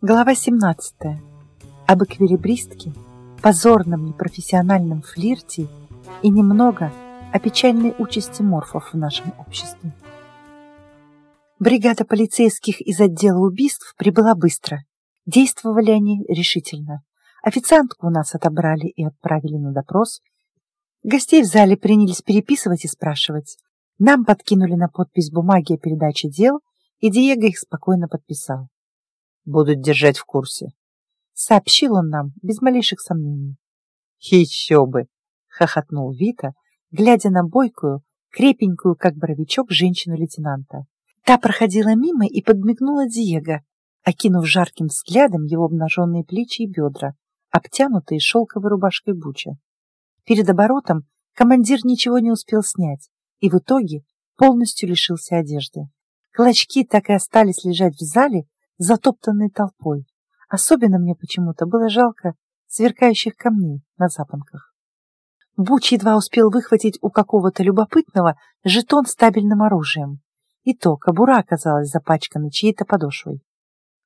Глава 17. Об эквилибристке, позорном непрофессиональном флирте и немного о печальной участи морфов в нашем обществе. Бригада полицейских из отдела убийств прибыла быстро. Действовали они решительно. Официантку у нас отобрали и отправили на допрос. Гостей в зале принялись переписывать и спрашивать. Нам подкинули на подпись бумаги о передаче дел, и Диего их спокойно подписал будут держать в курсе. Сообщил он нам без малейших сомнений. Еще бы! Хохотнул Вита, глядя на бойкую, крепенькую, как боровичок, женщину-лейтенанта. Та проходила мимо и подмигнула Диего, окинув жарким взглядом его обнаженные плечи и бедра, обтянутые шелковой рубашкой Буча. Перед оборотом командир ничего не успел снять и в итоге полностью лишился одежды. Клочки так и остались лежать в зале, затоптанной толпой. Особенно мне почему-то было жалко сверкающих камней на запонках. Буч едва успел выхватить у какого-то любопытного жетон с табельным оружием. И то кобура оказалась запачкана чьей-то подошвой.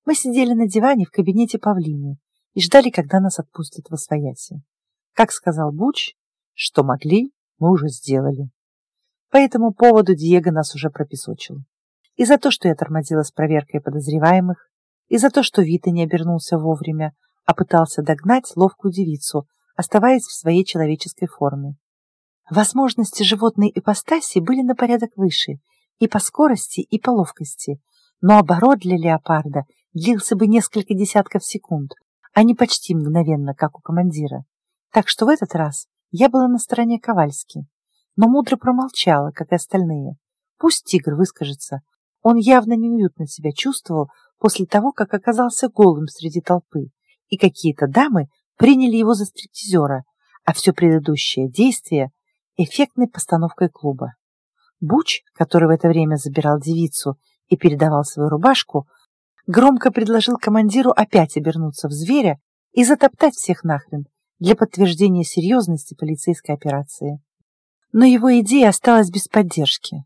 Мы сидели на диване в кабинете Павлини и ждали, когда нас отпустят во свояси. Как сказал Буч, что могли, мы уже сделали. По этому поводу Диего нас уже пропесочил и за то, что я тормозила с проверкой подозреваемых, и за то, что Вита не обернулся вовремя, а пытался догнать ловкую девицу, оставаясь в своей человеческой форме. Возможности животной ипостаси были на порядок выше и по скорости, и по ловкости, но оборот для леопарда длился бы несколько десятков секунд, а не почти мгновенно, как у командира. Так что в этот раз я была на стороне Ковальски, но мудро промолчала, как и остальные. Пусть тигр выскажется, он явно неуютно себя чувствовал после того, как оказался голым среди толпы, и какие-то дамы приняли его за стриптизера, а все предыдущее действие – эффектной постановкой клуба. Буч, который в это время забирал девицу и передавал свою рубашку, громко предложил командиру опять обернуться в зверя и затоптать всех нахрен для подтверждения серьезности полицейской операции. Но его идея осталась без поддержки.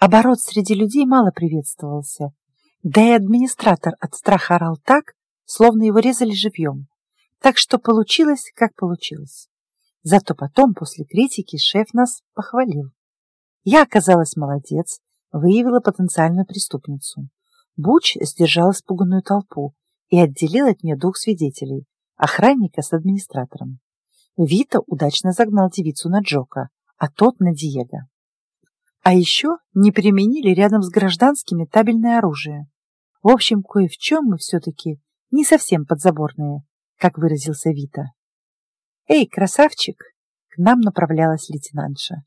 Оборот среди людей мало приветствовался, да и администратор от страха орал так, словно его резали живьем. Так что получилось, как получилось. Зато потом, после критики, шеф нас похвалил. Я оказалась молодец, выявила потенциальную преступницу. Буч сдержал испуганную толпу и отделил от нее двух свидетелей – охранника с администратором. Вита удачно загнал девицу на Джока, а тот на Диего. А еще не применили рядом с гражданскими табельное оружие. В общем, кое в чем мы все-таки не совсем подзаборные, как выразился Вита. «Эй, красавчик!» К нам направлялась лейтенантша.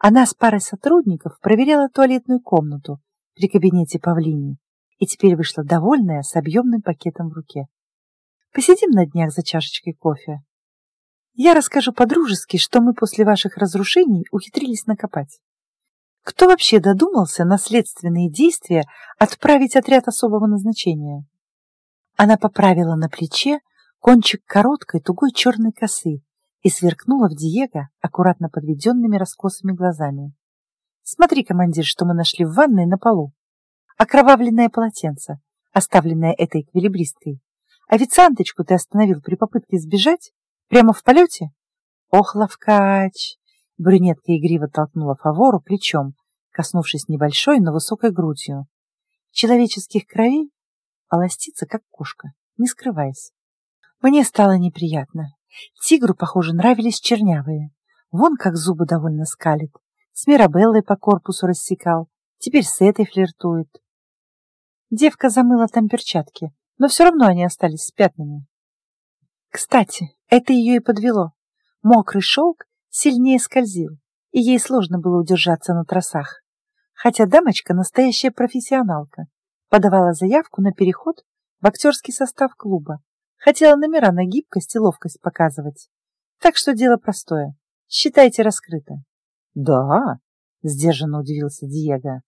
Она с парой сотрудников проверяла туалетную комнату при кабинете Павлини и теперь вышла довольная с объемным пакетом в руке. «Посидим на днях за чашечкой кофе. Я расскажу по-дружески, что мы после ваших разрушений ухитрились накопать». Кто вообще додумался на следственные действия отправить отряд особого назначения? Она поправила на плече кончик короткой тугой черной косы и сверкнула в Диего аккуратно подведенными раскосыми глазами. «Смотри, командир, что мы нашли в ванной на полу. Окровавленное полотенце, оставленное этой эквилибристкой. Официанточку ты остановил при попытке сбежать? Прямо в полете? Ох, ловкач! Брюнетка игриво толкнула Фавору плечом, коснувшись небольшой, но высокой грудью. Человеческих кровей полостится, как кошка, не скрываясь. Мне стало неприятно. Тигру, похоже, нравились чернявые. Вон как зубы довольно скалит. С Мирабеллой по корпусу рассекал. Теперь с этой флиртует. Девка замыла там перчатки, но все равно они остались с пятнами. Кстати, это ее и подвело. Мокрый шелк сильнее скользил, и ей сложно было удержаться на тросах. Хотя дамочка настоящая профессионалка, подавала заявку на переход в актерский состав клуба, хотела номера на гибкость и ловкость показывать. Так что дело простое. Считайте раскрыто. Да, сдержанно удивился Диего.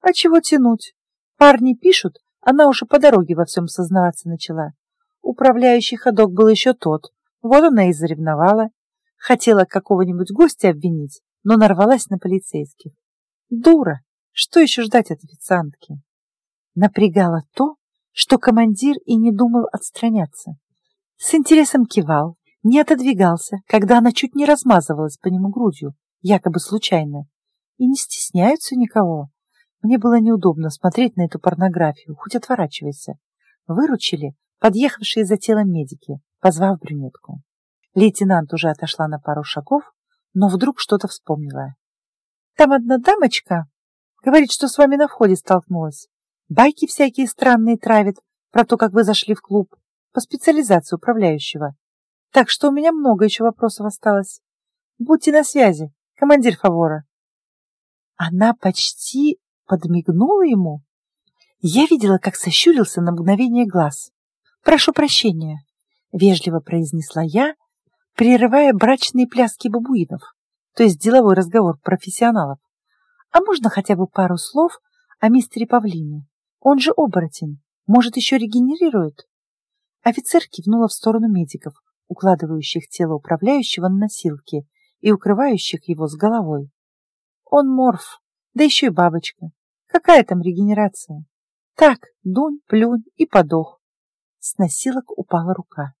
А чего тянуть? Парни пишут, она уже по дороге во всем сознаваться начала. Управляющий ходок был еще тот. Вот она и заревновала. Хотела какого-нибудь гостя обвинить, но нарвалась на полицейских. Дура! Что еще ждать от официантки? Напрягало то, что командир и не думал отстраняться. С интересом кивал, не отодвигался, когда она чуть не размазывалась по нему грудью, якобы случайно. И не стесняются никого. Мне было неудобно смотреть на эту порнографию, хоть отворачивайся. Выручили подъехавшие за телом медики, позвав брюнетку. Лейтенант уже отошла на пару шагов, но вдруг что-то вспомнила. «Там одна дамочка, говорит, что с вами на входе столкнулась. Байки всякие странные травит про то, как вы зашли в клуб, по специализации управляющего. Так что у меня много еще вопросов осталось. Будьте на связи, командир Фавора». Она почти подмигнула ему. Я видела, как сощурился на мгновение глаз. «Прошу прощения», — вежливо произнесла я, прерывая брачные пляски бабуинов, то есть деловой разговор профессионалов. «А можно хотя бы пару слов о мистере Павлине? Он же оборотень, может, еще регенерирует?» Офицер кивнула в сторону медиков, укладывающих тело управляющего на носилки и укрывающих его с головой. «Он морф, да еще и бабочка. Какая там регенерация? Так, дунь, плюнь и подох. С носилок упала рука.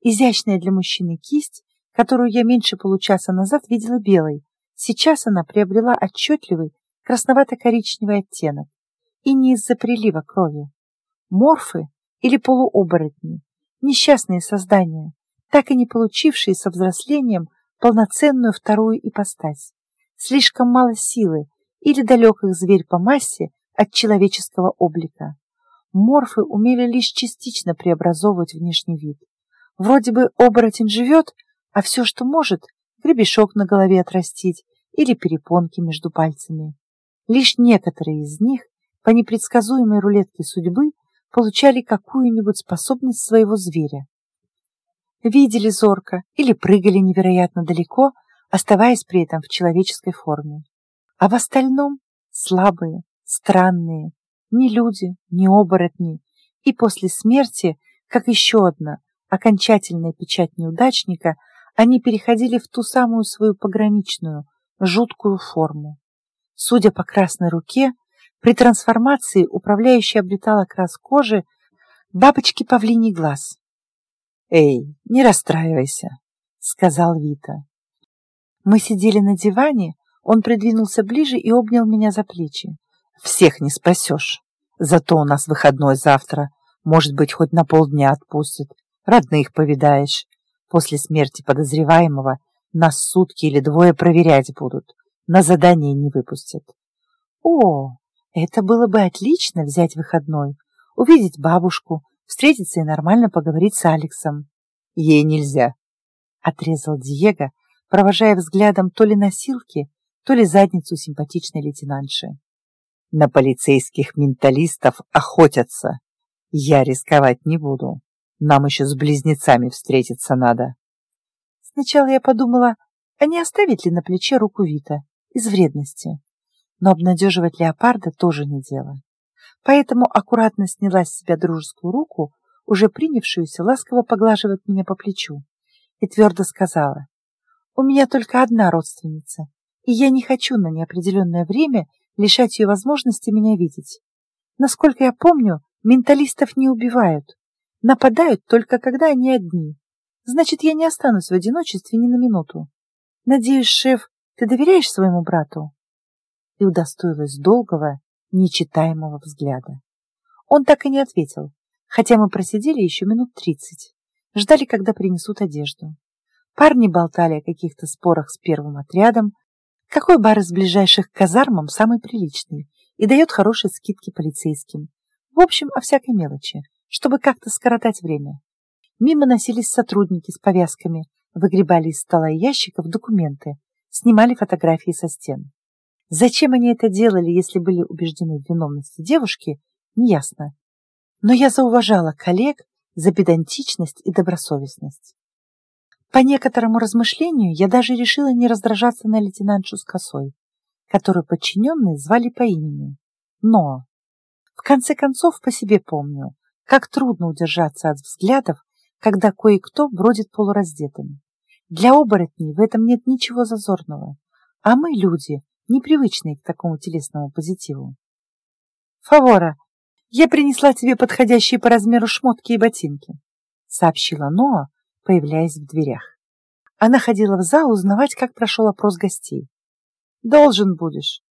Изящная для мужчины кисть, которую я меньше получаса назад видела белой, сейчас она приобрела отчетливый красновато-коричневый оттенок. И не из-за прилива крови. Морфы или полуоборотни, несчастные создания, так и не получившие со взрослением полноценную вторую ипостась. Слишком мало силы, или далек их зверь по массе от человеческого облика. Морфы умели лишь частично преобразовывать внешний вид. Вроде бы оборотень живет, а все, что может, гребешок на голове отрастить или перепонки между пальцами. Лишь некоторые из них по непредсказуемой рулетке судьбы получали какую-нибудь способность своего зверя. Видели зорко или прыгали невероятно далеко, оставаясь при этом в человеческой форме а в остальном слабые, странные, ни люди, ни оборотни, и после смерти, как еще одна окончательная печать неудачника, они переходили в ту самую свою пограничную, жуткую форму. Судя по красной руке, при трансформации управляющий обретал окрас кожи бабочки павлиний глаз. «Эй, не расстраивайся», — сказал Вита. Мы сидели на диване, он придвинулся ближе и обнял меня за плечи. «Всех не спасешь. Зато у нас выходной завтра. Может быть, хоть на полдня отпустят. Родных повидаешь. После смерти подозреваемого нас сутки или двое проверять будут. На задание не выпустят». «О, это было бы отлично взять выходной. Увидеть бабушку, встретиться и нормально поговорить с Алексом». «Ей нельзя», — отрезал Диего, провожая взглядом то ли носилки, то ли задницу симпатичной лейтенантши. На полицейских менталистов охотятся. Я рисковать не буду. Нам еще с близнецами встретиться надо. Сначала я подумала, а не оставить ли на плече руку Вита из вредности. Но обнадеживать леопарда тоже не дело. Поэтому аккуратно сняла с себя дружескую руку, уже принявшуюся ласково поглаживать меня по плечу, и твердо сказала, «У меня только одна родственница, и я не хочу на неопределенное время лишать ее возможности меня видеть. Насколько я помню, менталистов не убивают, нападают только когда они одни. Значит, я не останусь в одиночестве ни на минуту. Надеюсь, шеф, ты доверяешь своему брату?» И удостоилась долгого, нечитаемого взгляда. Он так и не ответил, хотя мы просидели еще минут тридцать. Ждали, когда принесут одежду. Парни болтали о каких-то спорах с первым отрядом, какой бар из ближайших к казармам самый приличный и дает хорошие скидки полицейским? В общем, о всякой мелочи, чтобы как-то скоротать время. Мимо носились сотрудники с повязками, выгребали из стола и ящиков документы, снимали фотографии со стен. Зачем они это делали, если были убеждены в виновности девушки, неясно. Но я зауважала коллег за педантичность и добросовестность. По некоторому размышлению я даже решила не раздражаться на лейтенантшу с косой, которую подчиненные звали по имени. Но, в конце концов, по себе помню, как трудно удержаться от взглядов, когда кое-кто бродит полураздетым. Для оборотней в этом нет ничего зазорного, а мы, люди, непривычные к такому телесному позитиву. «Фавора, Я принесла тебе подходящие по размеру шмотки и ботинки, сообщила Ноа, появляясь в дверях. Она ходила в зал узнавать, как прошел опрос гостей. Должен будешь.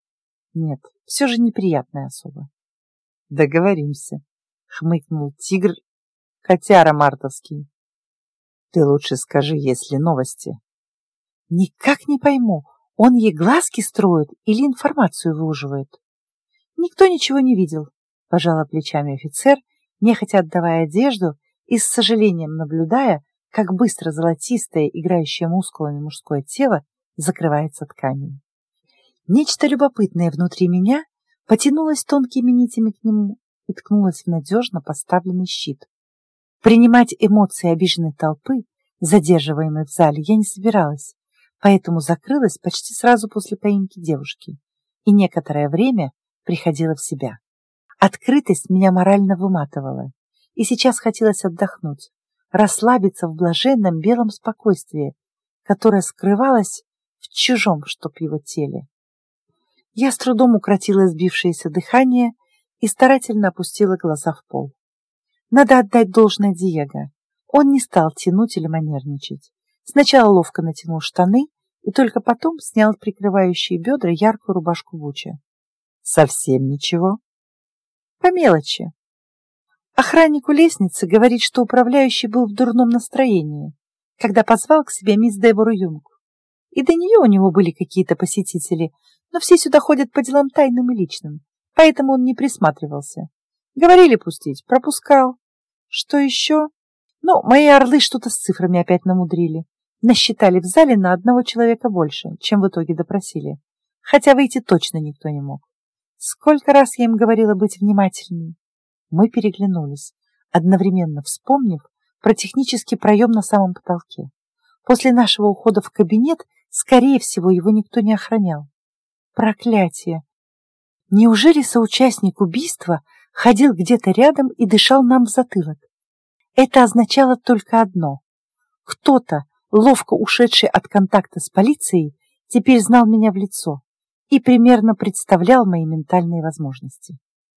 Нет, все же неприятная особа. Договоримся, хмыкнул тигр, котяра мартовский. Ты лучше скажи, есть ли новости. Никак не пойму, он ей глазки строит или информацию выуживает. Никто ничего не видел, пожала плечами офицер, нехотя отдавая одежду и с сожалением наблюдая, как быстро золотистое, играющее мускулами мужское тело закрывается тканью. Нечто любопытное внутри меня потянулось тонкими нитями к нему и ткнулось в надежно поставленный щит. Принимать эмоции обиженной толпы, задерживаемой в зале, я не собиралась, поэтому закрылась почти сразу после поимки девушки и некоторое время приходила в себя. Открытость меня морально выматывала, и сейчас хотелось отдохнуть, расслабиться в блаженном белом спокойствии, которое скрывалось в чужом, чтоб его теле. Я с трудом укротила сбившееся дыхание и старательно опустила глаза в пол. Надо отдать должное Диего. Он не стал тянуть или манерничать. Сначала ловко натянул штаны и только потом снял прикрывающие бедра яркую рубашку Буча. Совсем ничего? По мелочи. Охранник у лестницы говорит, что управляющий был в дурном настроении, когда позвал к себе мисс Дебору Юнг. И до нее у него были какие-то посетители, но все сюда ходят по делам тайным и личным, поэтому он не присматривался. Говорили пустить, пропускал. Что еще? Ну, мои орлы что-то с цифрами опять намудрили. Насчитали в зале на одного человека больше, чем в итоге допросили. Хотя выйти точно никто не мог. Сколько раз я им говорила быть внимательней. Мы переглянулись, одновременно вспомнив про технический проем на самом потолке. После нашего ухода в кабинет, скорее всего, его никто не охранял. Проклятие! Неужели соучастник убийства ходил где-то рядом и дышал нам в затылок? Это означало только одно. Кто-то, ловко ушедший от контакта с полицией, теперь знал меня в лицо и примерно представлял мои ментальные возможности.